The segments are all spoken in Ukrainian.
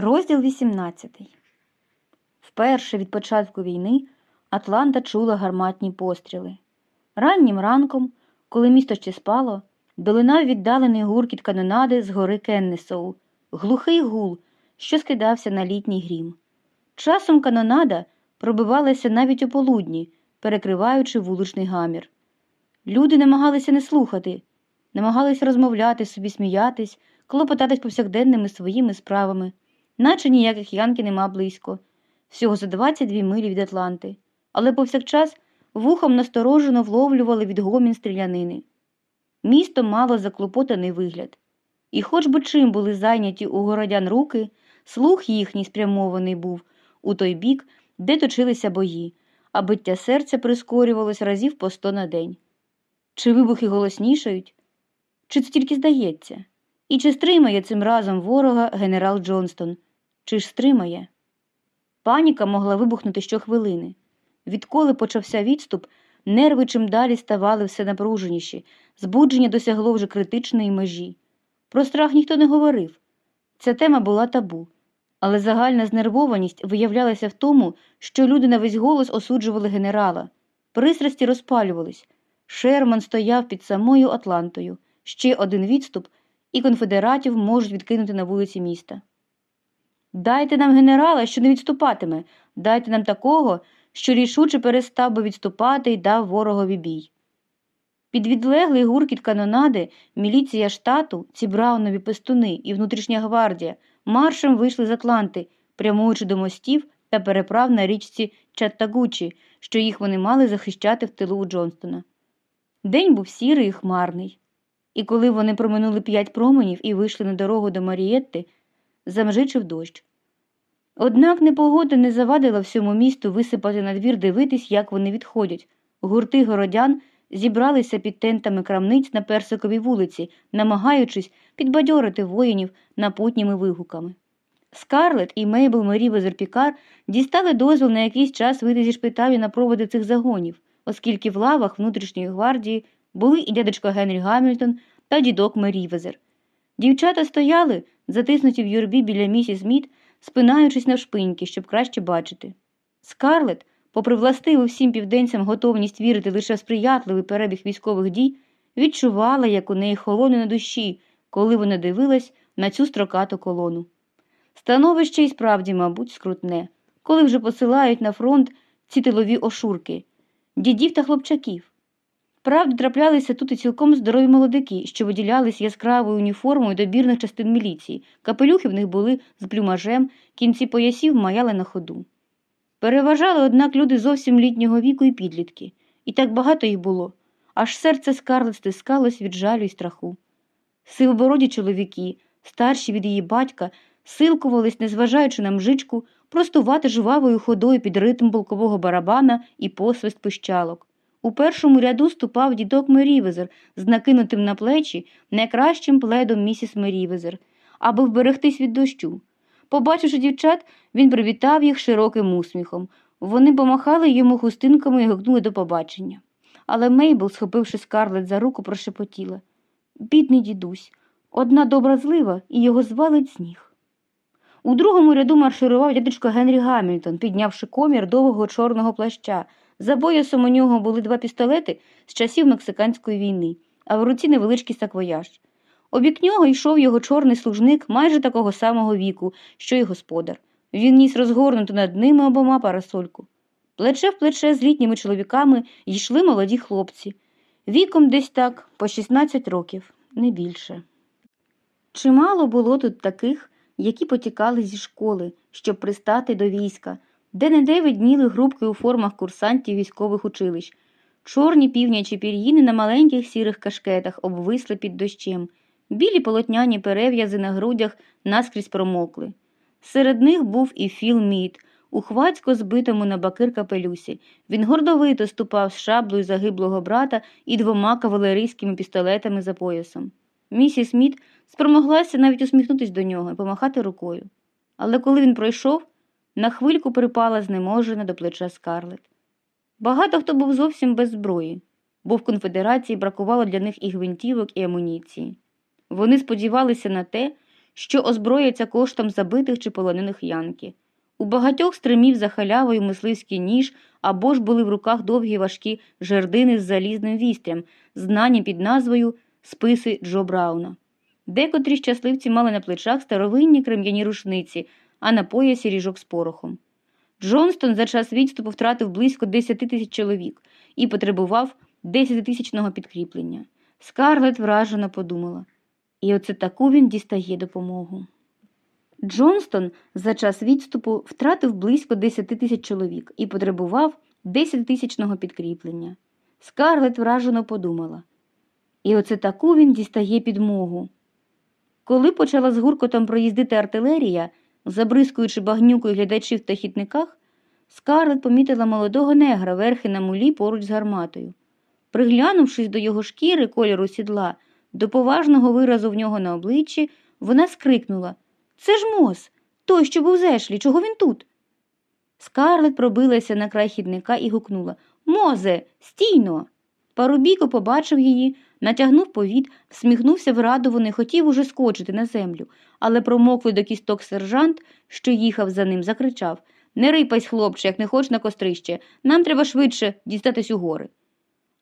Розділ 18 Вперше від початку війни Атланта чула гарматні постріли. Раннім ранком, коли місто ще спало, долинав віддалений гуркіт канонади з гори Кеннесоу, глухий гул, що скидався на літній грім. Часом канонада пробивалася навіть у полудні, перекриваючи вуличний гамір. Люди намагалися не слухати, намагалися розмовляти, собі сміятись, клопотатись повсякденними своїми справами, наче ніяких янки нема близько, всього за 22 милі від Атланти, але повсякчас вухом насторожено вловлювали відгомін стрілянини. Місто мало заклопотаний вигляд, і хоч би чим були зайняті у городян руки, слух їхній спрямований був у той бік, де точилися бої, а биття серця прискорювалось разів по сто на день. Чи вибухи голоснішають? Чи це тільки здається? І чи стримає цим разом ворога генерал Джонстон? Чи ж стримає? Паніка могла вибухнути щохвилини. Відколи почався відступ, нерви чим далі ставали все напруженіші, збудження досягло вже критичної межі. Про страх ніхто не говорив. Ця тема була табу. Але загальна знервованість виявлялася в тому, що люди на весь голос осуджували генерала. Пристрасті розпалювались. Шерман стояв під самою Атлантою. Ще один відступ, і конфедератів можуть відкинути на вулиці міста. Дайте нам генерала, що не відступатиме, дайте нам такого, що рішуче перестав би відступати і дав ворогові бій. Під відлеглий гуркіт канонади міліція штату, ці браунові пестуни і внутрішня гвардія маршем вийшли з Атланти, прямуючи до мостів та переправ на річці Чаттагучі, що їх вони мали захищати в тилу у Джонстона. День був сірий і хмарний, і коли вони проминули п'ять променів і вийшли на дорогу до Марієтти, замжичив дощ. Однак непогода не завадила всьому місту висипати на двір дивитись, як вони відходять. Гурти городян зібралися під тентами крамниць на персиковій вулиці, намагаючись підбадьорити воїнів напутніми вигуками. Скарлет і Мейбл Мері Безерпікар дістали дозвіл на якийсь час вийти зі шпиталю на проводи цих загонів, оскільки в лавах внутрішньої гвардії були і дядечко Генрі Гамільтон та дідок Мерівезер. Дівчата стояли, затиснуті в юрбі біля місіс Сміт, спинаючись навшпиньки, щоб краще бачити. Скарлет, попри властиву всім південцям готовність вірити лише в сприятливий перебіг військових дій, відчувала, як у неї холоне на душі, коли вона дивилась на цю строкату колону. Становище і справді, мабуть, скрутне, коли вже посилають на фронт ці тилові ошурки, дідів та хлопчаків. Правда, траплялися тут і цілком здорові молодики, що виділялись яскравою уніформою добірних частин міліції, капелюхи в них були з плюмажем, кінці поясів маяли на ходу. Переважали, однак, люди зовсім літнього віку і підлітки, і так багато їх було, аж серце скарлет стискалось від жалю й страху. Сивобороді чоловіки, старші від її батька, силкувались, незважаючи на мжичку, простувати жвавою ходою під ритм полкового барабана і посвист пищалок. У першому ряду ступав дідок Мерівезер з накинутим на плечі найкращим пледом місіс Мерівезер, аби вберегтись від дощу. Побачивши дівчат, він привітав їх широким усміхом. Вони помахали йому хустинками і гукнули до побачення. Але Мейбл, схопивши Скарлет за руку, прошепотіла Бідний дідусь, одна добра злива, і його звалить з ніг. У другому ряду марширував дядечко Генрі Гамільтон, піднявши комір довгого чорного плаща. За поясом у нього були два пістолети з часів Мексиканської війни, а в руці невеличкий саквояж. Обіч нього йшов його чорний служник майже такого самого віку, що й господар. Він ніс розгорнуту над ними обома парасольку. Плече в плече з літніми чоловіками йшли молоді хлопці. Віком десь так по 16 років, не більше. Чимало було тут таких, які потікали зі школи, щоб пристати до війська, де не видніли групки у формах курсантів військових училищ. Чорні півнячі пір'їни на маленьких сірих кашкетах обвисли під дощем, білі полотняні перев'язи на грудях наскрізь промокли. Серед них був і Філ Мід, у хвацько збитому на бакир капелюсі. Він гордовито ступав з шаблею загиблого брата і двома кавалерійськими пістолетами за поясом. Місіс Мід спромоглася навіть усміхнутися до нього і помахати рукою. Але коли він пройшов, на хвильку припала знеможена до плеча скарлет. Багато хто був зовсім без зброї, бо в конфедерації бракувало для них і гвинтівок, і амуніції. Вони сподівалися на те, що озброяться коштом забитих чи полонених янки. У багатьох стримів за халявою мисливський ніж або ж були в руках довгі важкі жердини з залізним вістрям, знані під назвою Списи Джо Брауна. Декотрі щасливці мали на плечах старовинні крем'яні рушниці, а на поясі ріжок з порохом. Джонстон за час відступу втратив близько 10 тисяч чоловік і потребував 10-тисячного підкріплення. Скарлет вражено подумала. І оце таку він дістає допомогу. Джонстон за час відступу втратив близько 10 тисяч чоловік і потребував 10-тисячного підкріплення. Скарлет вражено подумала. І оце таку він дістає підмогу. Коли почала з гуркотом проїздити артилерія, забризкуючи багнюкою глядачів та хітниках, Скарлет помітила молодого негра верхи на мулі поруч з гарматою. Приглянувшись до його шкіри кольору сідла, до поважного виразу в нього на обличчі, вона скрикнула Це ж Мос, той, що був з Ешлі, чого він тут? Скарлет пробилася на край хідника і гукнула Мозе, стійно. Парубійко побачив її, натягнув повід, всміхнувся врадовано і хотів уже скочити на землю, але промоклий до кісток сержант, що їхав за ним, закричав Не рипась, хлопче, як не хоч на кострище. Нам треба швидше дістатись у гори.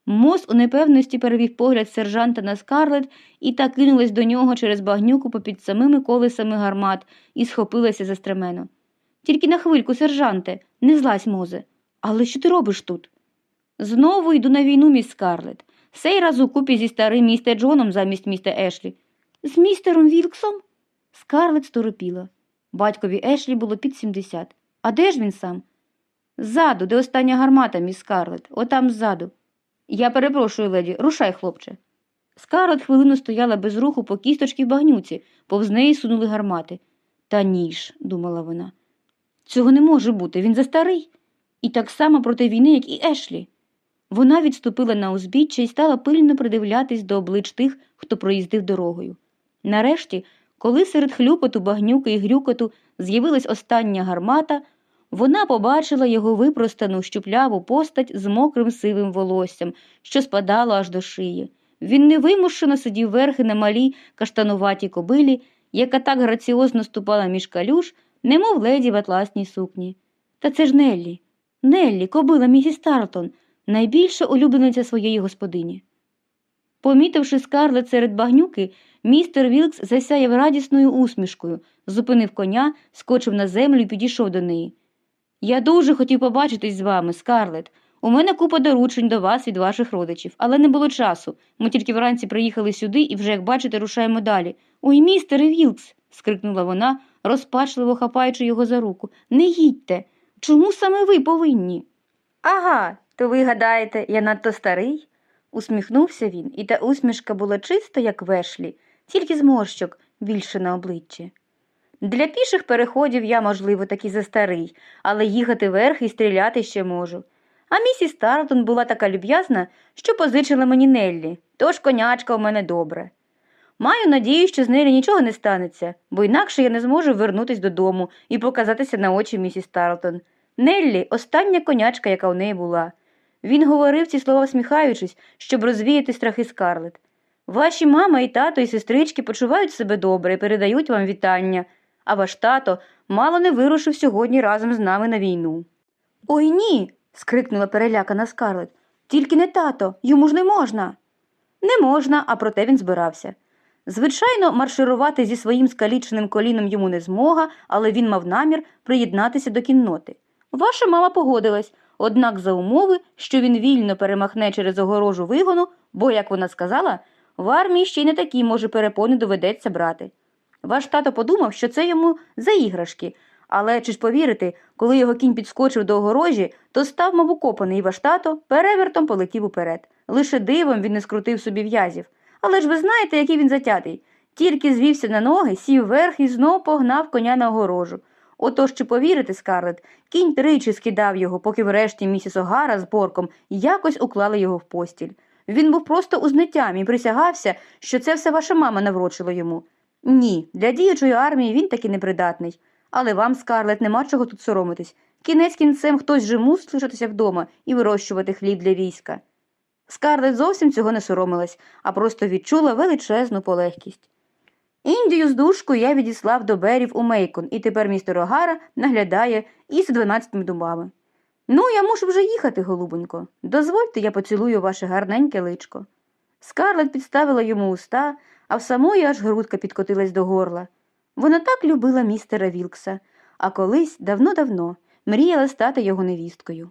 Мос у непевності перевів погляд сержанта на скарлет і та кинулась до нього через багнюку попід самими колесами гармат і схопилася за стремено. Тільки на хвильку, сержанте, не злазь, мозе. Але що ти робиш тут? Знову йду на війну, міс Скарлет. Сей раз купі зі старим місте Джоном замість міста Ешлі. З містером Вілксом? Скарлет сторопіла. Батькові Ешлі було під 70. А де ж він сам? Ззаду, де остання гармата, міс Скарлет, отам ззаду. Я перепрошую, леді, рушай, хлопче. Скарлет хвилину стояла без руху по кісточки в багнюці, повз неї сунули гармати. Та ніж, думала вона. Цього не може бути, він застарий. І так само проти війни, як і Ешлі. Вона відступила на узбіччя і стала пильно придивлятись до облич тих, хто проїздив дорогою. Нарешті, коли серед хлюпоту, багнюки і грюкоту з'явилась остання гармата, вона побачила його випростану щупляву постать з мокрим сивим волоссям, що спадало аж до шиї. Він невимушено сидів верхи на малій каштануватій кобилі, яка так граціозно ступала між калюш, немов леді в атласній сукні. Та це ж Неллі. Неллі, кобила місіс Тарлтон, найбільша улюблениця своєї господині. Помітивши скарлет серед багнюки, містер Вілкс засяяв радісною усмішкою, зупинив коня, скочив на землю і підійшов до неї. Я дуже хотів побачитись з вами, скарлет. У мене купа доручень до вас від ваших родичів, але не було часу. Ми тільки вранці приїхали сюди і вже, як бачите, рушаємо далі. Ой, містере Вілкс. скрикнула вона, розпачливо хапаючи його за руку. Не їдьте. Чому саме ви повинні? Ага, то ви гадаєте, я надто старий? усміхнувся він, і та усмішка була чиста, як вешлі, тільки зморщок більше на обличчі. Для піших переходів я, можливо, таки застарий, але їхати верх і стріляти ще можу. А місіс Тартон була така люб'язна, що позичила мені Неллі, тож конячка у мене добре. Маю надію, що з Неллі нічого не станеться, бо інакше я не зможу вернутись додому і показатися на очі місіс Тарлтон. Неллі остання конячка, яка у неї була. Він говорив ці слова всміхаючись, щоб розвіяти страхи скарлет. Ваші мама і тато і сестрички почувають себе добре і передають вам вітання, а ваш тато мало не вирушив сьогодні разом з нами на війну. Ой ні. скрикнула перелякана скарлет. Тільки не тато, йому ж не можна. Не можна, а проте він збирався. Звичайно, марширувати зі своїм скаліченим коліном йому не змога, але він мав намір приєднатися до кінноти. Ваша мама погодилась, однак за умови, що він вільно перемахне через огорожу вигону, бо, як вона сказала, в армії ще й не такі, може, перепони доведеться брати. Ваш тато подумав, що це йому за іграшки, але чи ж повірите, коли його кінь підскочив до огорожі, то став, мов укопаний, і ваш тато перевертом полетів уперед. Лише дивом він не скрутив собі в'язів. Але ж ви знаєте, який він затятий. Тільки звівся на ноги, сів вверх і знов погнав коня на огорожу. Отож, чи повірите, Скарлет, кінь тричі скидав його, поки врешті місіс Огара з борком якось уклали його в постіль. Він був просто у знеттямі і присягався, що це все ваша мама наврочила йому. Ні, для діючої армії він таки непридатний. Але вам, Скарлет, нема чого тут соромитись. Кінець кінцем хтось же мусить лишатися вдома і вирощувати хліб для війська. Скарлет зовсім цього не соромилась, а просто відчула величезну полегкість. Індію з душкою я відіслав до берів у Мейкон, і тепер містер Огара наглядає із дванадцятими дубами. Ну, я мушу вже їхати, голубонько. Дозвольте, я поцілую ваше гарненьке личко. Скарлет підставила йому уста, а в самої аж грудка підкотилась до горла. Вона так любила містера Вілкса, а колись, давно-давно, мріяла стати його невісткою.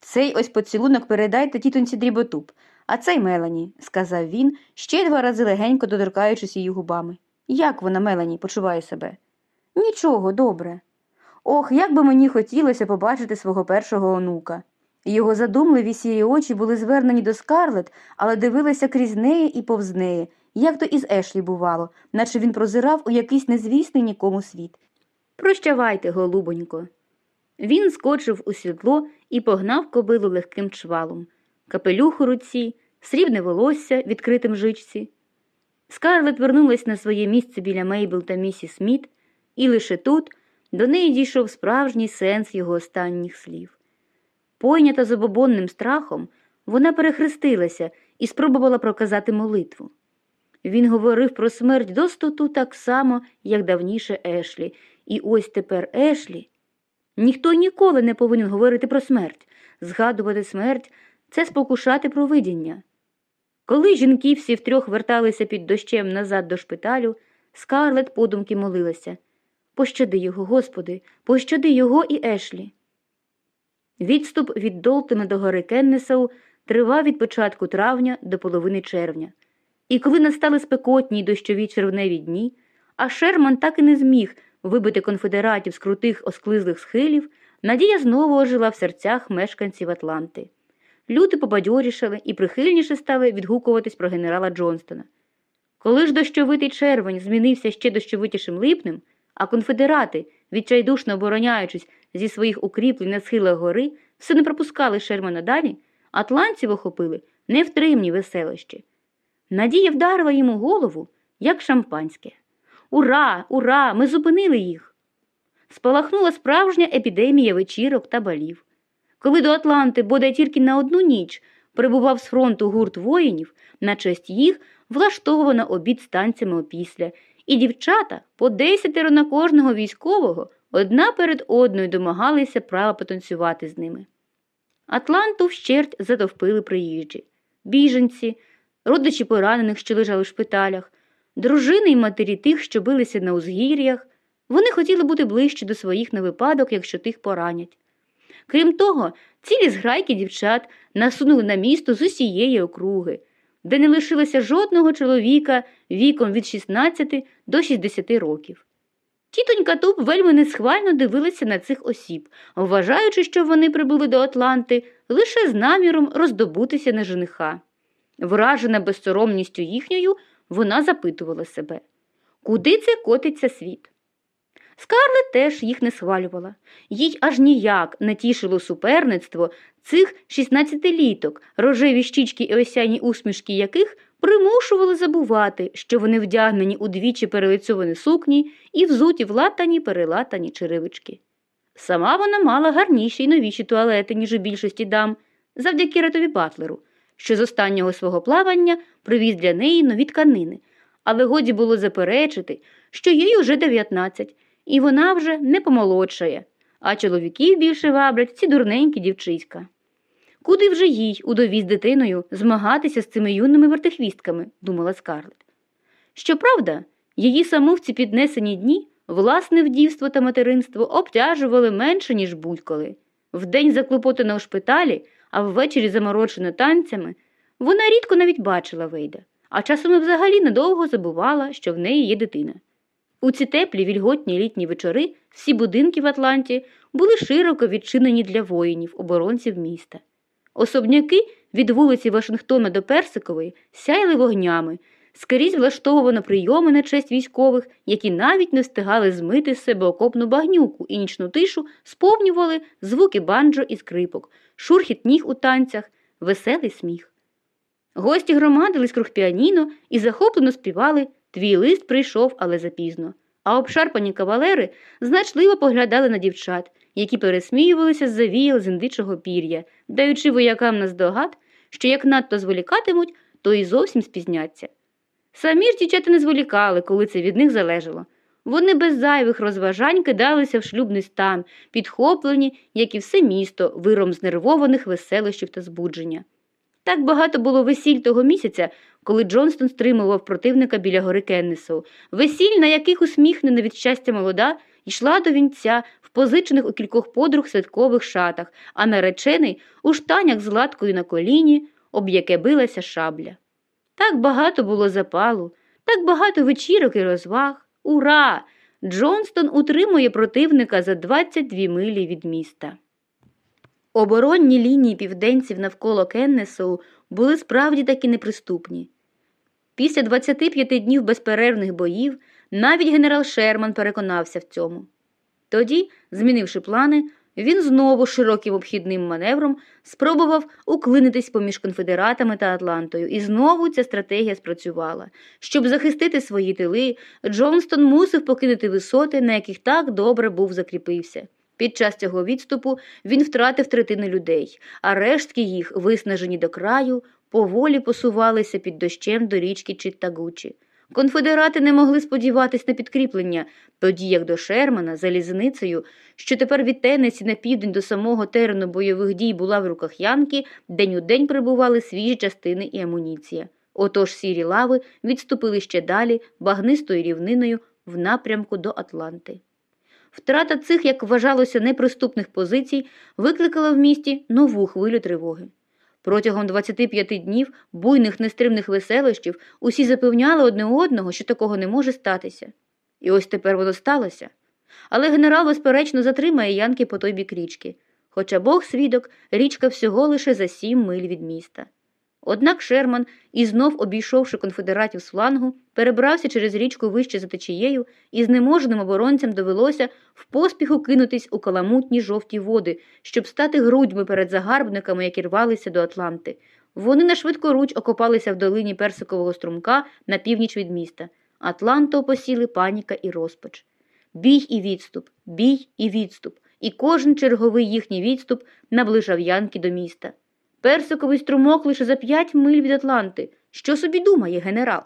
Цей ось поцілунок передайте тітоньці дріботуб, а цей Мелані, сказав він, ще два рази легенько доторкаючись її губами. Як вона, Мелані, почуває себе? Нічого, добре. Ох, як би мені хотілося побачити свого першого онука. Його задумливі сірі очі були звернені до скарлет, але дивилися крізь неї і повз неї, як то із Ешлі бувало, наче він прозирав у якийсь незвісний нікому світ. Прощавайте, голубонько. Він скочив у сідло і погнав кобилу легким чвалом, капелюх у руці, срібне волосся відкритим жичці. Скарлет вернулась на своє місце біля Мейбл та місіс Сміт, і лише тут до неї дійшов справжній сенс його останніх слів. Пойнята забобонним страхом, вона перехрестилася і спробувала проказати молитву. Він говорив про смерть достоту так само, як давніше Ешлі, і ось тепер Ешлі. Ніхто ніколи не повинен говорити про смерть. Згадувати смерть це спокушати провидіння. Коли жінки всі втрьох верталися під дощем назад до шпиталю, скарлет подумки молилася Пощади його, Господи, пощади його і Ешлі. Відступ від Долтона до гори Кеннесау тривав від початку травня до половини червня. І коли настали спекотні й дощові червневі дні, а Шерман так і не зміг вибити конфедератів з крутих осклизлих схилів, надія знову ожила в серцях мешканців Атланти. Люди побадьорішали і прихильніше стали відгукуватись про генерала Джонстона. Коли ж дощовитий червень змінився ще дощовитішим липнем, а конфедерати, відчайдушно обороняючись зі своїх укріплень на схилах гори, все не пропускали Шермана далі, атлантців охопили невтримні веселощі. Надія вдарила йому голову, як шампанське. Ура, ура! Ми зупинили їх. Спалахнула справжня епідемія вечірок та балів. Коли до Атланти бодай тільки на одну ніч прибував з фронту гурт воїнів, на честь їх влаштовано обід з танцями опісля, і дівчата по десятеро на кожного військового одна перед одною домагалися права потанцювати з ними. Атланту вщерть затовпили приїжджі, біженці, родичі поранених, що лежали в шпиталях, дружини й матері тих, що билися на узгір'ях. Вони хотіли бути ближче до своїх на випадок, якщо тих поранять. Крім того, цілі зграйки дівчат насунули на місто з усієї округи, де не лишилося жодного чоловіка віком від 16 до 60 років. Тітонька Туб вельми несхвально дивилася на цих осіб, вважаючи, що вони прибули до Атланти лише з наміром роздобутися на жениха. Вражена безсоромністю їхньою, вона запитувала себе, куди це котиться світ? Скарлет теж їх не схвалювала. Їй аж ніяк не тішило суперництво цих 16-літок, рожеві щічки і осяні усмішки яких примушували забувати, що вони вдягнені у двічі перелицьовані сукні і взуті в латані перелатані черевички. Сама вона мала гарніші й новіші туалети, ніж у більшості дам, завдяки ретові Батлеру, що з останнього свого плавання привіз для неї нові тканини, але годі було заперечити, що їй уже 19, і вона вже не помолодшає, а чоловіків більше ваблять ці дурненькі дівчиська. Куди вже їй, удові з дитиною, змагатися з цими юними вертихвістками, думала Скарлет. Щоправда, її саму в ці піднесені дні власне вдівство та материнство обтяжували менше, ніж будь-коли. Вдень заклопотана у шпиталі, а ввечері заморочена танцями, вона рідко навіть бачила Вейда, а часом і взагалі надовго забувала, що в неї є дитина. У ці теплі вільготні літні вечори всі будинки в Атланті були широко відчинені для воїнів, оборонців міста. Особняки від вулиці Вашингтона до Персикової сяяли вогнями, скрізь влаштовувано прийоми на честь військових, які навіть не встигали змити з себе окопну багнюку і нічну тишу сповнювали звуки банджо і скрипок, шурхіт ніг у танцях, веселий сміх. Гості громадились круг піаніно і захоплено співали Твій лист прийшов, але запізно. А обшарпані кавалери значливо поглядали на дівчат, які пересміювалися з завіял з індичого пір'я, даючи воякам наздогад, що як надто зволікатимуть, то і зовсім спізняться. Самі ж дівчата не зволікали, коли це від них залежало. Вони без зайвих розважань кидалися в шлюбний стан, підхоплені, як і все місто, виром знервованих веселощів та збудження. Так багато було весіль того місяця, коли Джонстон стримував противника біля гори Кеннесоу. Весіль, на яких усміхнена від щастя молода, йшла до вінця в позичених у кількох подруг святкових шатах, а наречений у штанях з латкою на коліні, об яке билася шабля. Так багато було запалу, так багато вечірок і розваг. Ура! Джонстон утримує противника за 22 милі від міста. Оборонні лінії південців навколо Кеннесоу були справді таки неприступні. Після 25 днів безперервних боїв навіть генерал Шерман переконався в цьому. Тоді, змінивши плани, він знову широким обхідним маневром спробував уклинитись поміж конфедератами та Атлантою, і знову ця стратегія спрацювала. Щоб захистити свої тили, Джонстон мусив покинути висоти, на яких так добре був закріпився. Під час цього відступу він втратив третину людей, а рештки їх, виснажені до краю, поволі посувалися під дощем до річки Читтагучі. Конфедерати не могли сподіватись на підкріплення, тоді як до Шермана залізницею, що тепер від Теннесі на південь до самого терену бойових дій була в руках Янки, день у день прибували свіжі частини і амуніція. Отож сірі лави відступили ще далі багнистою рівниною в напрямку до Атланти. Втрата цих, як вважалося, неприступних позицій викликала в місті нову хвилю тривоги. Протягом 25 днів буйних нестримних веселощів усі запевняли одне одного, що такого не може статися. І ось тепер воно сталося. Але генерал, безперечно, затримає Янки по той бік річки, хоча Бог свідок, річка всього лише за сім миль від міста. Однак Шерман, і знов обійшовши конфедератів з флангу, перебрався через річку вище за течією, і знеможеним оборонцям довелося в поспіху кинутись у каламутні жовті води, щоб стати грудьми перед загарбниками, які рвалися до Атланти. Вони на швидкоруч окопалися в долині персикового струмка на північ від міста. Атланту опосіли паніка і розпач. Бій і відступ, бій і відступ, і кожен черговий їхній відступ наближав Янки до міста. Персиковий струмок лише за п'ять миль від Атланти. Що собі думає генерал?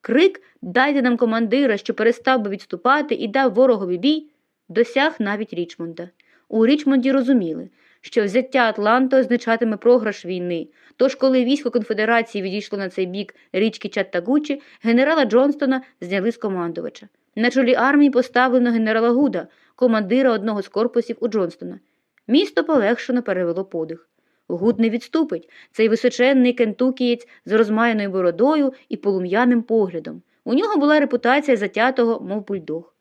Крик Дайте нам командира, що перестав би відступати і дав ворогові бій, досяг навіть Річмонда. У Річмонді розуміли, що взяття Атланти означатиме програш війни. Тож, коли військо конфедерації відійшло на цей бік річки Чаттагучі, генерала Джонстона зняли з командувача. На чолі армії поставлено генерала Гуда, командира одного з корпусів у Джонстона. Місто полегшено перевело подих. Гуд не відступить цей височенний кентукієць з розмаяною бородою і полум'яним поглядом. У нього була репутація затятого, мов бульдог.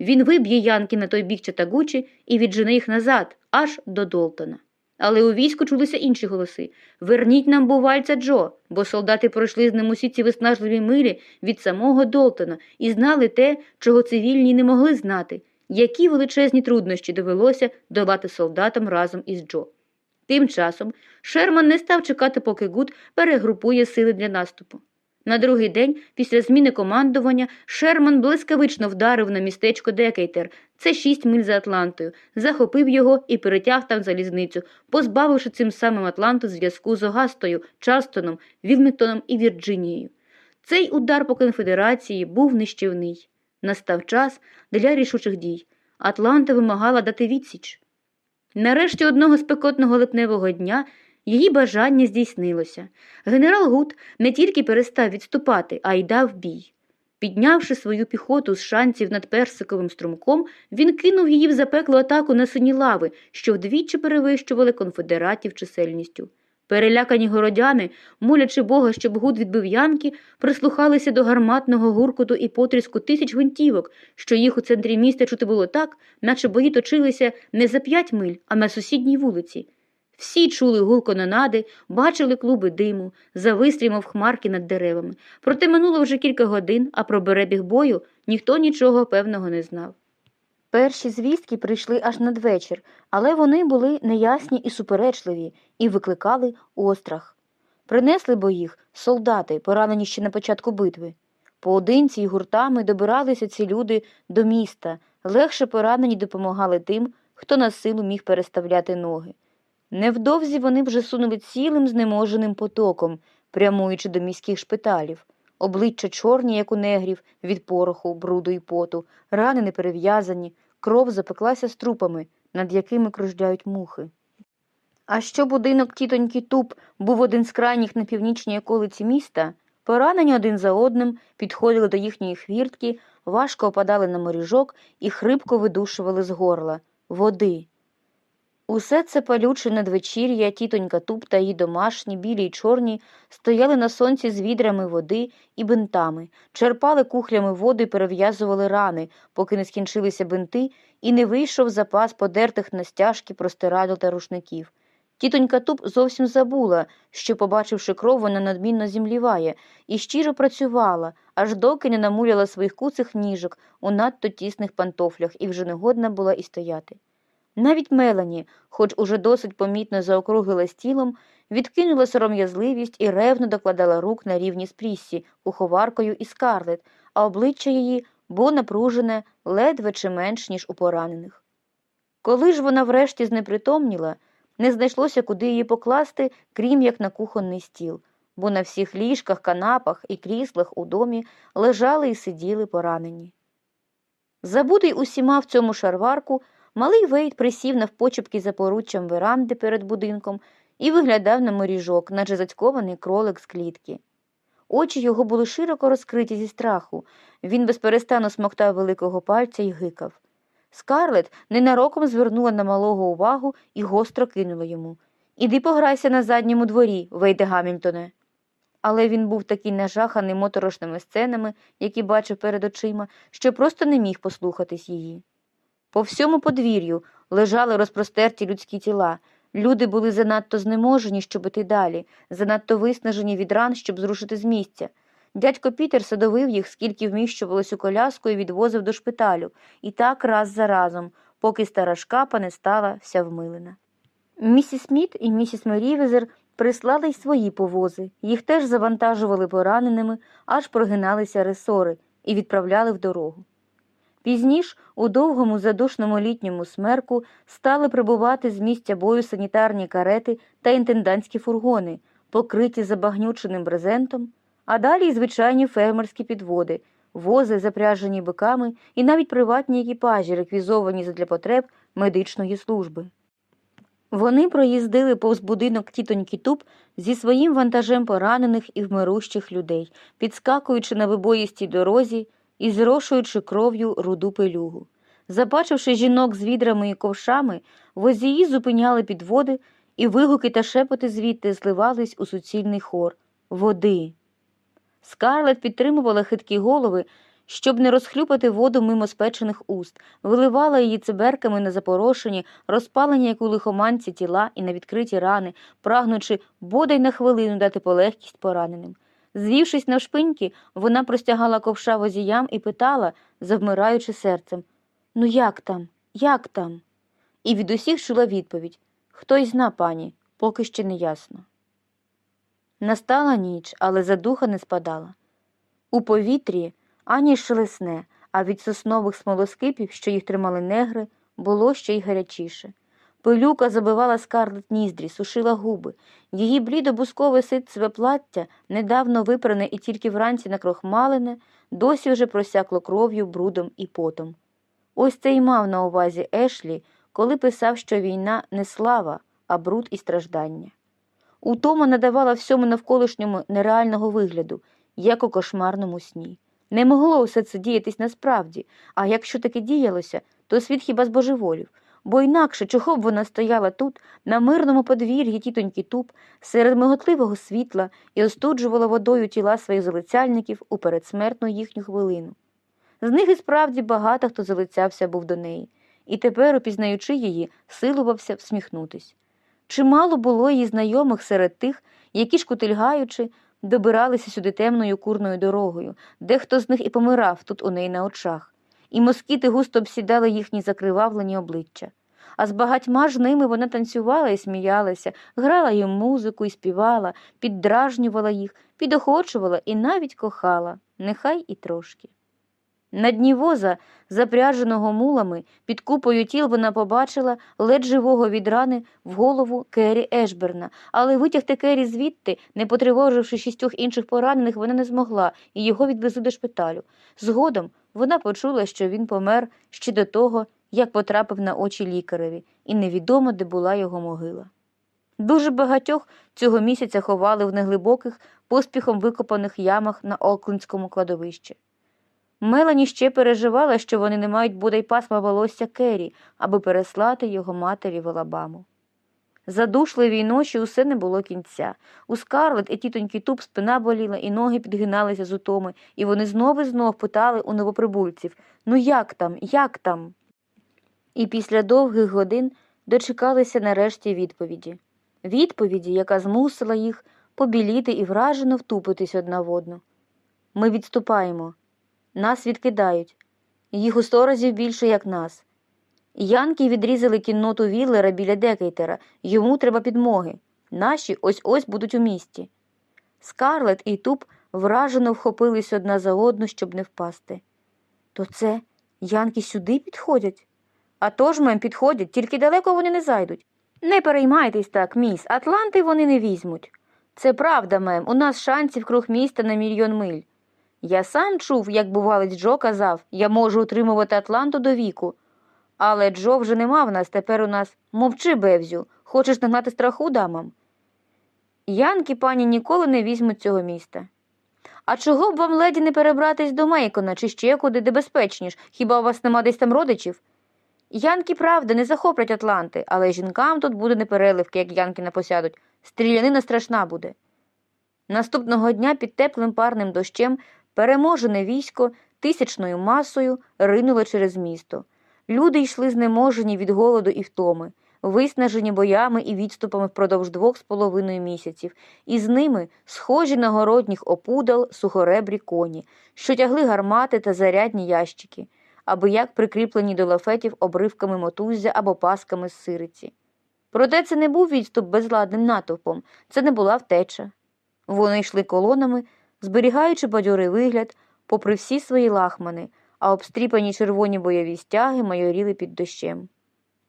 Він виб'є янки на той бік Чатагучі і віджене їх назад, аж до Долтона. Але у війську чулися інші голоси Верніть нам бувальця Джо, бо солдати пройшли з ним усі ці виснажливі милі від самого Долтона і знали те, чого цивільні не могли знати, які величезні труднощі довелося долати солдатам разом із Джо. Тим часом Шерман не став чекати, поки Гуд перегрупує сили для наступу. На другий день, після зміни командування, Шерман блискавично вдарив на містечко Декейтер, це шість миль за Атлантою, захопив його і перетяг там залізницю, позбавивши цим самим Атланту зв'язку з Огастою, Чарстоном, Вілмінгтоном і Вірджинією. Цей удар по конфедерації був нищівний. Настав час для рішучих дій. Атланта вимагала дати відсіч. Нарешті одного спекотного липневого дня її бажання здійснилося. Генерал Гуд не тільки перестав відступати, а й дав бій. Піднявши свою піхоту з шанців над персиковим струмком, він кинув її в запеклу атаку на сині лави, що вдвічі перевищували конфедератів чисельністю. Перелякані городяни, молячи Бога, щоб Гуд відбив янки, прислухалися до гарматного гуркоту і потріску тисяч гвинтівок, що їх у центрі міста чути було так, наче бої точилися не за п'ять миль, а на сусідній вулиці. Всі чули гул канонади, бачили клуби диму, завислі, мов хмарки над деревами. Проте минуло вже кілька годин, а про беребіг бою ніхто нічого певного не знав. Перші звістки прийшли аж надвечір, але вони були неясні і суперечливі і викликали острах. Принесли бо їх солдати, поранені ще на початку битви. Поодинці й гуртами добиралися ці люди до міста, легше поранені допомагали тим, хто на силу міг переставляти ноги. Невдовзі вони вже сунули цілим знеможеним потоком, прямуючи до міських шпиталів. Обличчя чорні, як у негрів, від пороху, бруду і поту, рани не перев'язані, кров запеклася з трупами, над якими кружляють мухи. А що будинок тітоньки Туп був один з крайніх на північній околиці міста, поранені один за одним підходили до їхньої хвіртки, важко опадали на моріжок і хрипко видушували з горла води. Усе це палюче надвечір'я, тітонька Туп та її домашні, білі й чорні, стояли на сонці з відрами води і бинтами, черпали кухлями воду і перев'язували рани, поки не скінчилися бинти, і не вийшов запас подертих на стяжки простирадл та рушників. Тітонька Туп зовсім забула, що, побачивши кров, вона надмінно зімліває, і щиро працювала, аж доки не намуляла своїх куцих ніжок у надто тісних пантофлях і вже не годна була і стояти. Навіть Мелані, хоч уже досить помітно заокруглилась тілом, відкинула сором'язливість і ревно докладала рук на рівні з Пріссі, куховаркою і скарлет, а обличчя її було напружене ледве чи менш, ніж у поранених. Коли ж вона врешті знепритомніла, не знайшлося, куди її покласти, крім як на кухонний стіл, бо на всіх ліжках, канапах і кріслах у домі лежали і сиділи поранені. Забутий усіма в цьому шарварку, малий Вейт присів навпочепки за поруччям веранди перед будинком і виглядав на моріжок, наче зацькований кролик з клітки. Очі його були широко розкриті зі страху. Він безперестану смоктав великого пальця і гикав. Скарлет ненароком звернула на малого увагу і гостро кинула йому Іди пограйся на задньому дворі, Вейде Гамільтоне. Але він був такий нажаханий моторошними сценами, які бачив перед очима, що просто не міг послухатись її. По всьому подвір'ю лежали розпростерті людські тіла. Люди були занадто знеможені, щоб іти далі, занадто виснажені від ран, щоб зрушити з місця. Дядько Пітер садовив їх, скільки вміщувалось у коляску і відвозив до шпиталю, і так раз за разом, поки стара шкапа не стала вся вмилена. Місіс Сміт і місіс Мерівезер прислали й свої повози, їх теж завантажували пораненими, аж прогиналися ресори і відправляли в дорогу. Пізніш, у довгому задушному літньому смерку, стали прибувати з місця бою санітарні карети та інтендантські фургони, покриті забагнюченим брезентом, а далі й звичайні фермерські підводи, вози, запряжені биками, і навіть приватні екіпажі, реквізовані задля потреб медичної служби. Вони проїздили повз будинок тітоньки Туп зі своїм вантажем поранених і вмирущих людей, підскакуючи на вибоїстій дорозі і зрошуючи кров'ю руду пилюгу. Забачивши жінок з відрами і ковшами, возії зупиняли підводи, і вигуки та шепоти звідти зливались у суцільний хор води. Скарлет підтримувала хиткі голови, щоб не розхлюпати воду мимо спечених уст, виливала її циберками на запорошені, розпалені, як у лихоманці тіла і на відкриті рани, прагнучи бодай на хвилину дати полегкість пораненим. Звівшись навшпиньки, вона простягала ковша возіям і питала, завмираючи серцем Ну, як там? Як там? І від усіх чула відповідь Хтось зна, пані, поки ще не ясно. Настала ніч, але задуха не спадала. У повітрі ані шелесне, а від соснових смолоскипів, що їх тримали негри, було ще й гарячіше. Пилюка забивала скарлет ніздрі, сушила губи. Її блідо-бускове ситцеве плаття, недавно випране і тільки вранці накрохмалене, досі вже просякло кров'ю, брудом і потом. Ось це й мав на увазі Ешлі, коли писав, що війна не слава, а бруд і страждання. Утома надавала всьому навколишньому нереального вигляду, як у кошмарному сні. Не могло все це діятись насправді, а якщо таки діялося, то світ хіба збожеволів, бо інакше чого б вона стояла тут, на мирному подвір'ї тітоньки туп, серед миготливого світла і остуджувала водою тіла своїх залицяльників у передсмертну їхню хвилину. З них і справді багато хто залицявся був до неї, і тепер, упізнаючи її, силувався всміхнутись. Чимало було її знайомих серед тих, які, шкутильгаючи, добиралися сюди темною курною дорогою, дехто з них і помирав тут у неї на очах, і москіти густо обсідали їхні закривавлені обличчя. А з багатьма ж ними вона танцювала і сміялася, грала їм музику і співала, піддражнювала їх, підохочувала і навіть кохала, нехай і трошки. На дні воза, запряженого мулами, під купою тіл вона побачила ледь живого від рани в голову Керрі Ешберна, але витягти Керрі звідти, не потривоживши шістьох інших поранених, вона не змогла, і його відвезли до шпиталю. Згодом вона почула, що він помер ще до того, як потрапив на очі лікареві, і невідомо, де була його могила. Дуже багатьох цього місяця ховали в неглибоких, поспіхом викопаних ямах на Оклендському кладовищі. Мелані ще переживала, що вони не мають бодай пасма волосся Керрі, аби переслати його матері в Алабаму. Задушливій ночі усе не було кінця. У Скарлет і тітоньки Туб спина боліла, і ноги підгиналися з утоми, і вони знов і знов питали у новоприбульців Ну як там, як там? І після довгих годин дочекалися нарешті відповіді. Відповіді, яка змусила їх побіліти і вражено втупитись одна в одну. Ми відступаємо. Нас відкидають. Їх у сто разів більше, як нас. Янки відрізали кінноту Віллера біля Декейтера. Йому треба підмоги. Наші ось ось будуть у місті. Скарлет і Туп вражено вхопились одна за одну, щоб не впасти. То це Янки сюди підходять? А то ж, мем, підходять, тільки далеко вони не зайдуть. Не переймайтесь так, міс, Атланти вони не візьмуть. Це правда, мем, у нас шансів круг міста на мільйон миль. Я сам чув, як бувалець Джо казав, я можу утримувати Атланту до віку. Але Джо вже нема в нас, тепер у нас мовчи, Бевзю, хочеш нагнати страху дамам? Янки пані ніколи не візьмуть цього міста. А чого б вам, леді, не перебратись до Мейкона чи ще куди, де безпечніш? Хіба у вас нема десь там родичів? Янки, правда, не захоплять Атланти, але жінкам тут буде непереливки, як янки не посядуть. Стрілянина страшна буде. Наступного дня під теплим парним дощем переможене військо тисячною масою ринуло через місто. Люди йшли знеможені від голоду і втоми, виснажені боями і відступами впродовж двох з половиною місяців, і з ними схожі на городніх опудал сухоребрі коні, що тягли гармати та зарядні ящики, аби як прикріплені до лафетів обривками мотуззя або пасками з сириці. Проте це не був відступ безладним натовпом, це не була втеча. Вони йшли колонами, зберігаючи бадьорий вигляд, попри всі свої лахмани, а обстріпані червоні бойові стяги майоріли під дощем.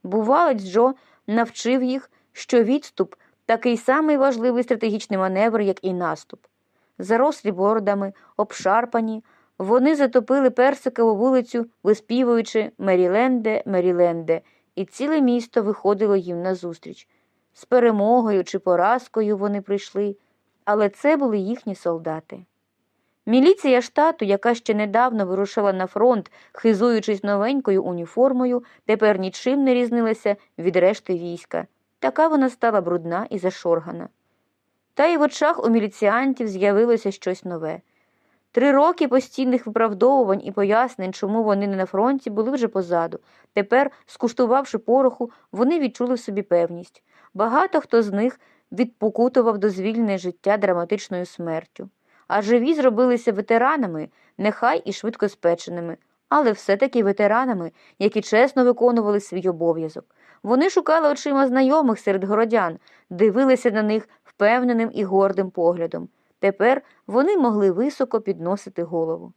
Бувалець Джо навчив їх, що відступ такий самий важливий стратегічний маневр, як і наступ. Зарослі бородами, обшарпані, вони затопили персикову вулицю, виспівуючи Меріленде, Меріленде, і ціле місто виходило їм назустріч. З перемогою чи поразкою вони прийшли, але це були їхні солдати. Міліція штату, яка ще недавно вирушила на фронт, хизуючись новенькою уніформою, тепер нічим не різнилася від решти війська. Така вона стала брудна і зашоргана. Та й в очах у міліціантів з'явилося щось нове. Три роки постійних виправдовувань і пояснень, чому вони не на фронті, були вже позаду. Тепер, скуштувавши пороху, вони відчули в собі певність. Багато хто з них відпокутував дозвільне життя драматичною смертю. А живі зробилися ветеранами, нехай і швидко спеченими, але все-таки ветеранами, які чесно виконували свій обов'язок. Вони шукали очима знайомих серед городян, дивилися на них впевненим і гордим поглядом. Тепер вони могли високо підносити голову.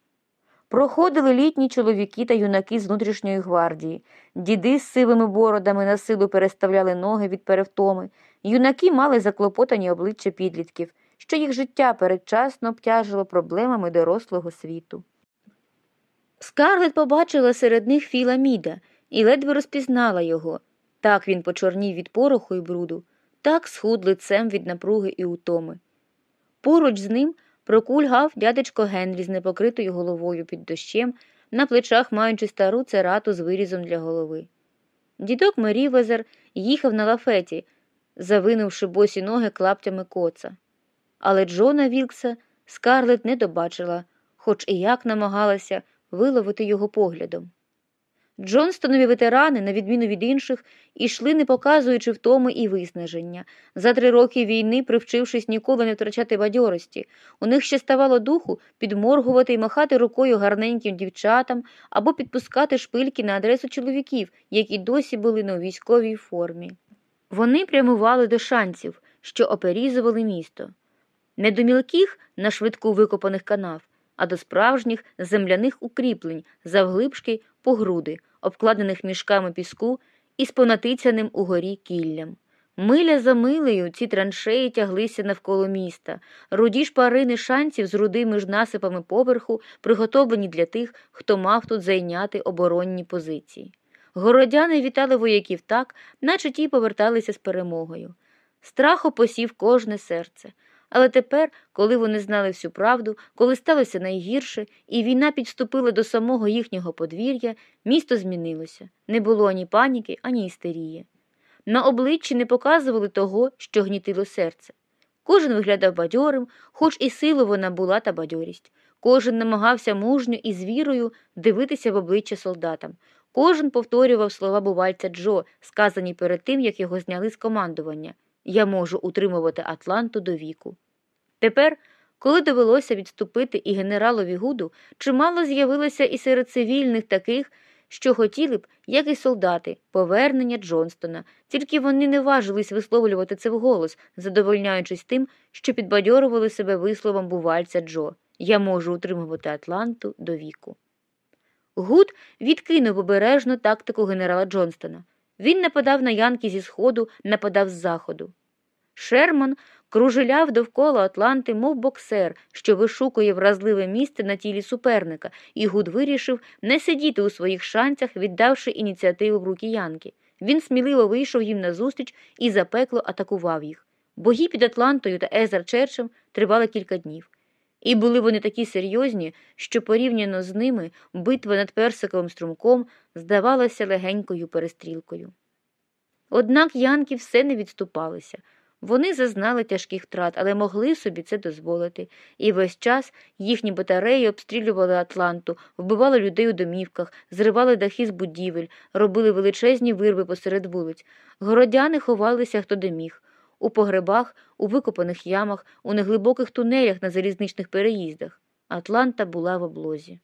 Проходили літні чоловіки та юнаки з внутрішньої гвардії, діди з сивими бородами на силу переставляли ноги від перевтоми, юнаки мали заклопотані обличчя підлітків, що їх життя передчасно обтяжило проблемами дорослого світу. Скарлет побачила серед них Філа Міда і ледве розпізнала його. Так він почорнів від пороху і бруду, так схуд лицем від напруги і утоми. Поруч з ним прокульгав дядечко Генрі з непокритою головою під дощем, на плечах маючи стару церату з вирізом для голови. Дідок Мерівезер їхав на лафеті, завинувши босі ноги клаптями коца. Але Джона Вілкса Скарлет не добачила, хоч і як намагалася виловити його поглядом. Джонстонові ветерани, на відміну від інших, ішли, не показуючи втоми і виснаження. За три роки війни, привчившись ніколи не втрачати бадьорості, у них ще ставало духу підморгувати і махати рукою гарненьким дівчатам або підпускати шпильки на адресу чоловіків, які досі були на військовій формі. Вони прямували до шанців, що оперізували місто. Не до мілких на швидку викопаних канав, а до справжніх земляних укріплень завглибшки по груди, обкладених мішками піску і з понатицяним угорі кіллям. Миля за милею ці траншеї тяглися навколо міста, руді шпарини шанців з рудими ж насипами поверху, приготовлені для тих, хто мав тут зайняти оборонні позиції. Городяни вітали вояків так, наче ті поверталися з перемогою. Страх опосів кожне серце. Але тепер, коли вони знали всю правду, коли сталося найгірше, і війна підступила до самого їхнього подвір'я, місто змінилося. Не було ані паніки, ані істерії. На обличчі не показували того, що гнітило серце. Кожен виглядав бадьорим, хоч і силу вона була та бадьорість. Кожен намагався мужньо і з вірою дивитися в обличчя солдатам. Кожен повторював слова бувальця Джо, сказані перед тим, як його зняли з командування Я можу утримувати Атланту до віку. Тепер, коли довелося відступити і генералові Гуду, чимало з'явилося і серед цивільних таких, що хотіли б, як і солдати, повернення Джонстона, тільки вони не важились висловлювати це вголос, задовольняючись тим, що підбадьорували себе висловом бувальця Джо Я можу утримувати Атланту до віку. Гуд відкинув обережну тактику генерала Джонстона. Він нападав на Янки зі сходу, нападав з заходу. Шерман кружеляв довкола Атланти, мов боксер, що вишукує вразливе місце на тілі суперника, і Гуд вирішив не сидіти у своїх шанцях, віддавши ініціативу в руки Янки. Він сміливо вийшов їм назустріч і запекло атакував їх. Бої під Атлантою та Езер Черчем тривали кілька днів. І були вони такі серйозні, що порівняно з ними битва над персиковим струмком здавалася легенькою перестрілкою. Однак янки все не відступалися. Вони зазнали тяжких втрат, але могли собі це дозволити, і весь час їхні батареї обстрілювали Атланту, вбивали людей у домівках, зривали дахи з будівель, робили величезні вирви посеред вулиць. Городяни ховалися хто де міг. У погребах, у викопаних ямах, у неглибоких тунелях на залізничних переїздах. Атланта була в облозі.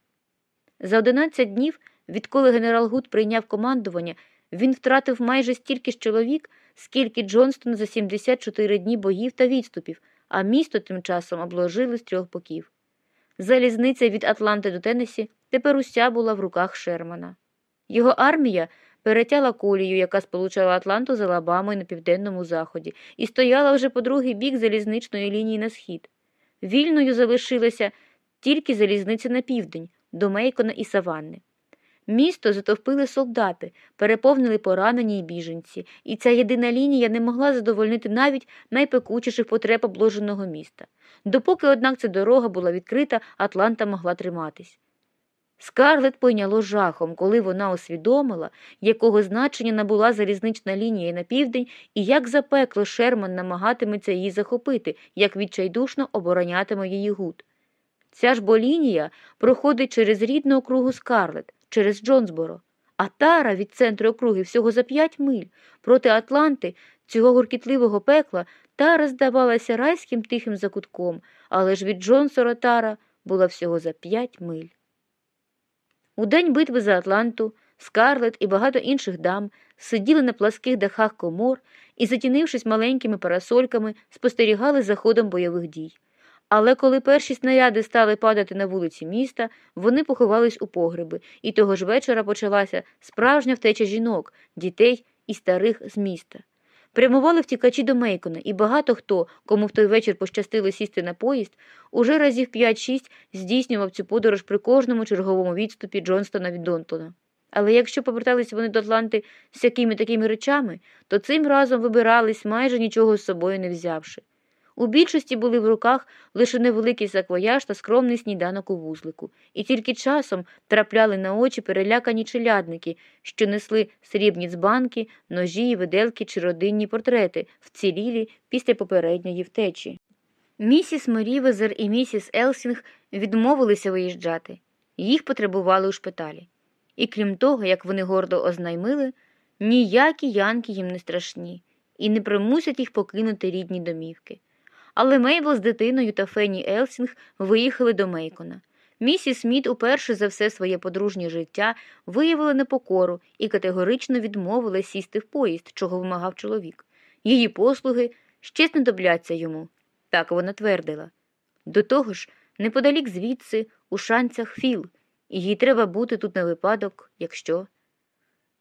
За 11 днів, відколи генерал Гуд прийняв командування, він втратив майже стільки ж чоловік, скільки Джонстон за 74 дні боїв та відступів, а місто тим часом обложили з трьох боків. Залізниця від Атланти до Теннесі тепер уся була в руках Шермана. Його армія перетяла колію, яка сполучала Атланту з Алабамою на південному заході, і стояла вже по другий бік залізничної лінії на схід. Вільною залишилася тільки залізниця на південь, до Мейкона і Саванни. Місто затовпили солдати, переповнили поранені й біженці, і ця єдина лінія не могла задовольнити навіть найпекучіших потреб обложеного міста. Допоки, однак, ця дорога була відкрита, Атланта могла триматись. Скарлет пойняло жахом, коли вона усвідомила, якого значення набула залізнична лінія на південь і як запекло Шерман намагатиметься її захопити, як відчайдушно оборонятиме її Гуд. Ця ж бо лінія проходить через рідну округу Скарлет, через Джонсборо, а Тара від центру округи всього за п'ять миль. Проти Атланти, цього гуркітливого пекла, Тара здавалася райським тихим закутком, але ж від Джонсборо Тара була всього за п'ять миль. У день битви за Атланту Скарлет і багато інших дам сиділи на пласких дахах комор і, затінившись маленькими парасольками, спостерігали за ходом бойових дій. Але коли перші снаряди стали падати на вулиці міста, вони поховались у погреби, і того ж вечора почалася справжня втеча жінок, дітей і старих з міста. Прямували втікачі до Мейкона, і багато хто, кому в той вечір пощастило сісти на поїзд, уже разів 5-6 здійснював цю подорож при кожному черговому відступі Джонстона від Донтона. Але якщо повертались вони до Атланти з якими-такими речами, то цим разом вибирались, майже нічого з собою не взявши. У більшості були в руках лише невеликий саквояж та скромний сніданок у вузлику, і тільки часом траплялись на очі перелякані челядники, що несли срібні дзбанки, ножі, виделки чи родинні портрети, вцілілі після попередньої втечі. Місіс Мерівезер і місіс Елсінг відмовилися виїжджати, їх потребували у шпиталі. І крім того, як вони гордо ознаймили, ніякі янки їм не страшні і не примусять їх покинути рідні домівки. Але Мейбл з дитиною та Фенні Елсінг виїхали до Мейкона. Місіс Сміт уперше за все своє подружнє життя виявила непокору і категорично відмовила сісти в поїзд, чого вимагав чоловік. Її послуги ще знадобляться йому, так вона твердила. До того ж, неподалік звідси, у шанцях Філ, і їй треба бути тут на випадок, якщо.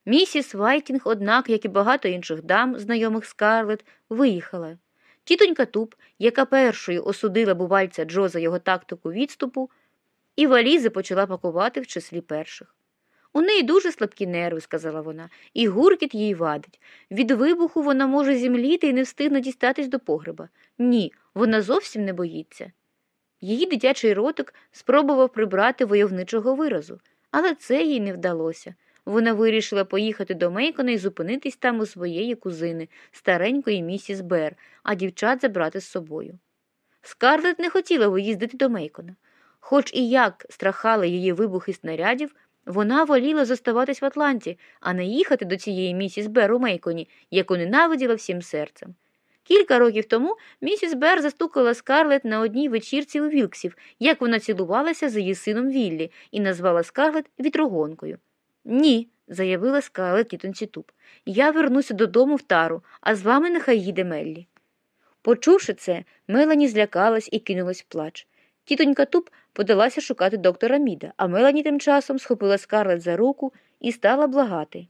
Місіс Вайтінг, однак, як і багато інших дам, знайомих Скарлет, виїхала. Тітонька Дріботуп, яка першою осудила бувальця Джо за його тактику відступу, і валізи почала пакувати в числі перших. У неї дуже слабкі нерви, сказала вона, і гуркіт їй вадить. Від вибуху вона може зімліти і не встигне дістатись до погреба. Ні, вона зовсім не боїться. Її дитячий ротик спробував прибрати войовничого виразу, але це їй не вдалося. Вона вирішила поїхати до Мейкона і зупинитись там у своєї кузини, старенької місіс Бер, а дівчат забрати з собою. Скарлет не хотіла виїздити до Мейкона. Хоч і як страхали її вибухи снарядів, вона воліла зоставатись в Атланті, а не їхати до цієї місіс Бер у Мейконі, яку ненавиділа всім серцем. Кілька років тому місіс Бер застукала Скарлет на одній вечірці у Вілксів, як вона цілувалася з її сином Віллі, і назвала Скарлет вітрогонкою. Ні, заявила Скарлет тітонці Туп. Я вернуся додому в Тару, а з вами нехай їде Меллі. Почувши це, Мелані злякалась і кинулась в плач. Тітонька Туп подалася шукати доктора Міда, а Мелані тим часом схопила Скарлет за руку і стала благати.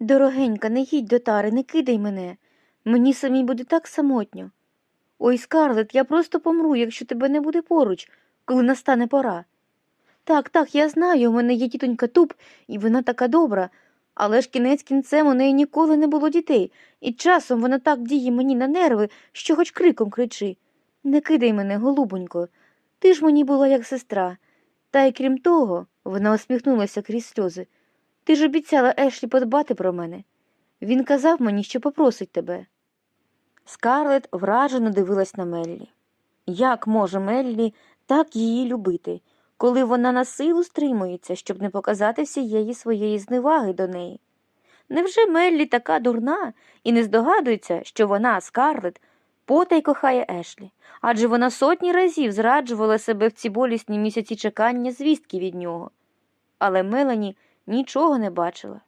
Дорогенька, не їдь до тари, не кидай мене. Мені самій буде так самотньо. Ой, Скарлет, я просто помру, якщо тебе не буде поруч, коли настане пора. Так, так, я знаю, у мене є тітонька Туп, і вона така добра, але ж кінець кінцем у неї ніколи не було дітей, і часом вона так діє мені на нерви, що хоч криком кричи. Не кидай мене, голубонько, ти ж мені була як сестра. Та й крім того, вона усміхнулася крізь сльози. Ти ж обіцяла Ешлі подбати про мене. Він казав мені, що попросить тебе. Скарлет вражено дивилась на Меллі. Як може Меллі так її любити, коли вона на силу стримується, щоб не показати всієї своєї зневаги до неї? Невже Меллі така дурна і не здогадується, що вона, Скарлет, потай кохає Ешлі, адже вона сотні разів зраджувала себе в ці болісні місяці чекання звістки від нього. Але Мелані нічого не бачила.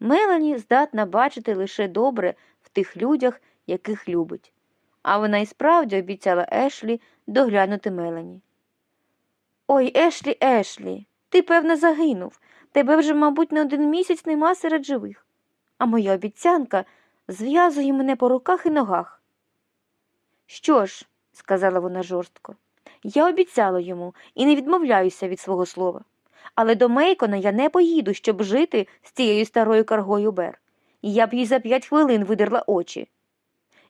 Мелані здатна бачити лише добре в тих людях, яких любить, а вона і справді обіцяла Ешлі доглянути Мелані. Ой, Ешлі, Ешлі, ти, певне, загинув. Тебе вже, мабуть, не один місяць нема серед живих. А моя обіцянка зв'язує мене по руках і ногах. Що ж, сказала вона жорстко, я обіцяла йому і не відмовляюся від свого слова. Але до Мейкона я не поїду, щоб жити з цією старою каргою Бер. Я б їй за п'ять хвилин видерла очі.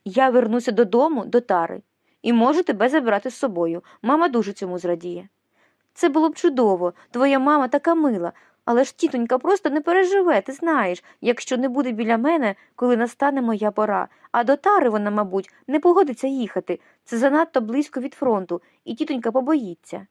Я вернуся додому до тари і можу тебе забрати з собою. Мама дуже цьому зрадіє. Це було б чудово, твоя мама така мила, але ж тітонька просто не переживе, ти знаєш, якщо не буде біля мене, коли настане моя пора. А до тари вона, мабуть, не погодиться їхати. Це занадто близько від фронту, і тітонька побоїться.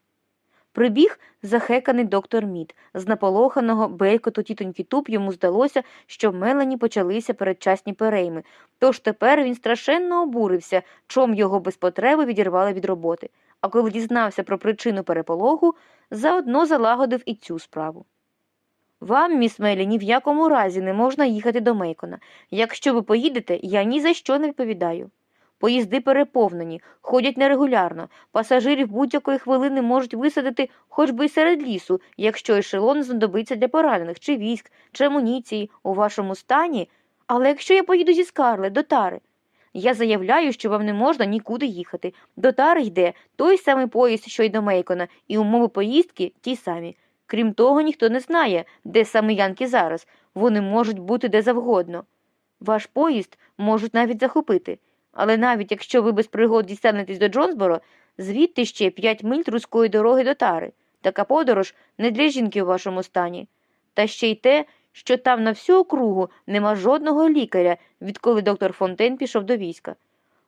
Прибіг захеканий доктор Мід. З наполоханого белькоту тітоньки туп йому здалося, що в Мелані почалися передчасні перейми, тож тепер він страшенно обурився, чом його без потреби відірвали від роботи. А коли дізнався про причину переполоху, заодно залагодив і цю справу. Вам, міс Мелі, ні в якому разі не можна їхати до Мейкона. Якщо ви поїдете, я ні за що не відповідаю. Поїзди переповнені, ходять нерегулярно, пасажирів будь-якої хвилини можуть висадити хоч би й серед лісу, якщо ешелон знадобиться для поранених, чи військ, чи амуніції у вашому стані. Але якщо я поїду зі Скарлет до тари, я заявляю, що вам не можна нікуди їхати. До тари йде той самий поїзд, що й до Мейкона, і умови поїздки ті самі. Крім того, ніхто не знає, де саме Янки зараз. Вони можуть бути де завгодно. Ваш поїзд можуть навіть захопити. Але навіть якщо ви без пригод дістанетесь до Джонсборо, звідти ще п'ять миль трускої дороги до тари. Така подорож не для жінки у вашому стані. Та ще й те, що там на всю округу нема жодного лікаря, відколи доктор Фонтейн пішов до війська.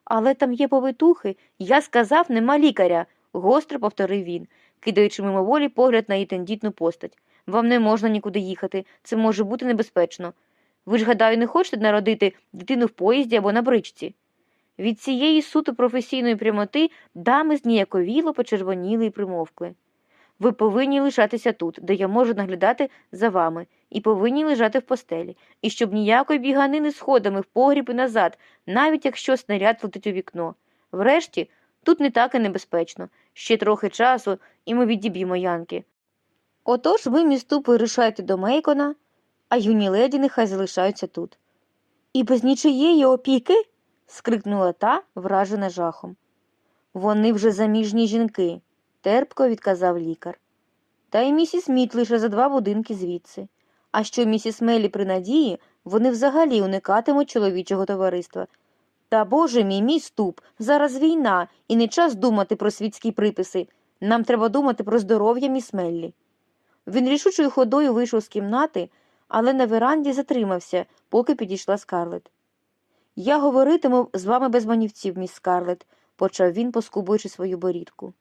Але там є повитухи, я сказав, нема лікаря, гостро повторив він, кидаючи мимоволі погляд на її тендітну постать. Вам не можна нікуди їхати, це може бути небезпечно. Ви ж, гадаю, не хочете народити дитину в поїзді або на бричці. Від цієї суто професійної прямоти дами зніяковіло почервоніли і примовкли. Ви повинні лишатися тут, де я можу наглядати за вами, і повинні лежати в постелі, і щоб ніякої біганини сходами в погріб і назад, навіть якщо снаряд летить у вікно. Врешті, тут не так і небезпечно. Ще трохи часу, і ми відіб'ємо Янки. Отож ви, міступ, вирушаєте до Мейкона, а юні леді нехай залишаються тут. І без нічиєї опіки? скрикнула та, вражена жахом. Вони вже заміжні жінки, терпко відказав лікар. Та й місіс Міт лише за два будинки звідси. А що місіс Мелі при надії, вони взагалі уникатимуть чоловічого товариства. Та боже мій, мій ступ, зараз війна, і не час думати про світські приписи. Нам треба думати про здоров'я міс Меллі. Він рішучою ходою вийшов з кімнати, але на веранді затримався, поки підійшла Скарлет. Я говоритиму з вами без манівців, міс Скарлет, почав він, поскубуючи свою борідку.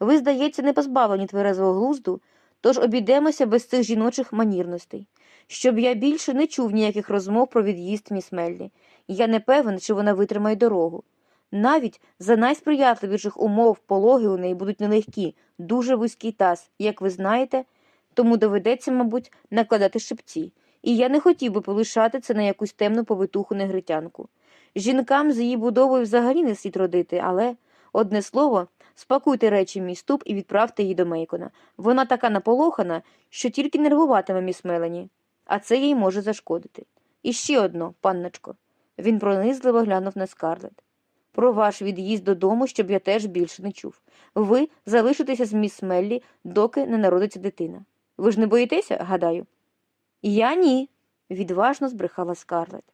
Ви, здається, не позбавлені тверезого глузду, тож обійдемося без цих жіночих манірностей, щоб я більше не чув ніяких розмов про від'їзд міс Меллі. Я не певен, чи вона витримає дорогу. Навіть за найсприятливіших умов пологи у неї будуть нелегкі, дуже вузький таз, як ви знаєте, тому доведеться, мабуть, накладати шипці. І я не хотів би полишати це на якусь темну повитуху негритянку. Жінкам з її будовою взагалі не слід родити, але, одне слово, спакуйте речі мій ступ і відправте її до Мейкона. Вона така наполохана, що тільки нервуватиме міс Мелані, а це їй може зашкодити. І ще одно, панночко. Він пронизливо глянув на скарлет. Про ваш від'їзд додому, щоб я теж більше не чув. Ви залишитеся з міс Меллі, доки не народиться дитина. Ви ж не боїтеся, гадаю? Я ні, відважно збрехала скарлет.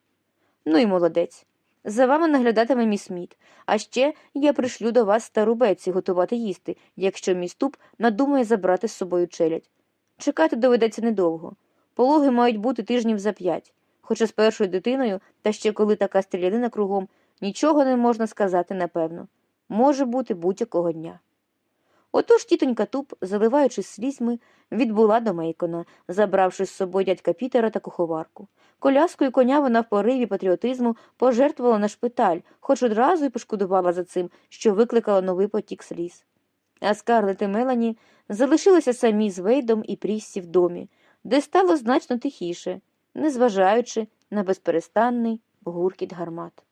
Ну і молодець. За вами наглядатиме міс Сміт. а ще я пришлю до вас стару Беці готувати їсти, якщо мій ступ надумає забрати з собою челядь. Чекати доведеться недовго. Пологи мають бути тижнів за п'ять, хоча з першою дитиною, та ще коли така стрілянина кругом, нічого не можна сказати напевно. Може бути будь-якого дня. Отож тітонька Туп, заливаючись слізьми, відбула до Мейкона, забравши з собою дядька Пітера та куховарку. Коляску і коня вона в пориві патріотизму пожертвувала на шпиталь, хоч одразу й пошкодувала за цим, що викликала новий потік сліз. А Скарлет і Мелані залишилися самі з Вейдом і Пріссі в домі, де стало значно тихіше, незважаючи на безперестанний гуркіт гармат.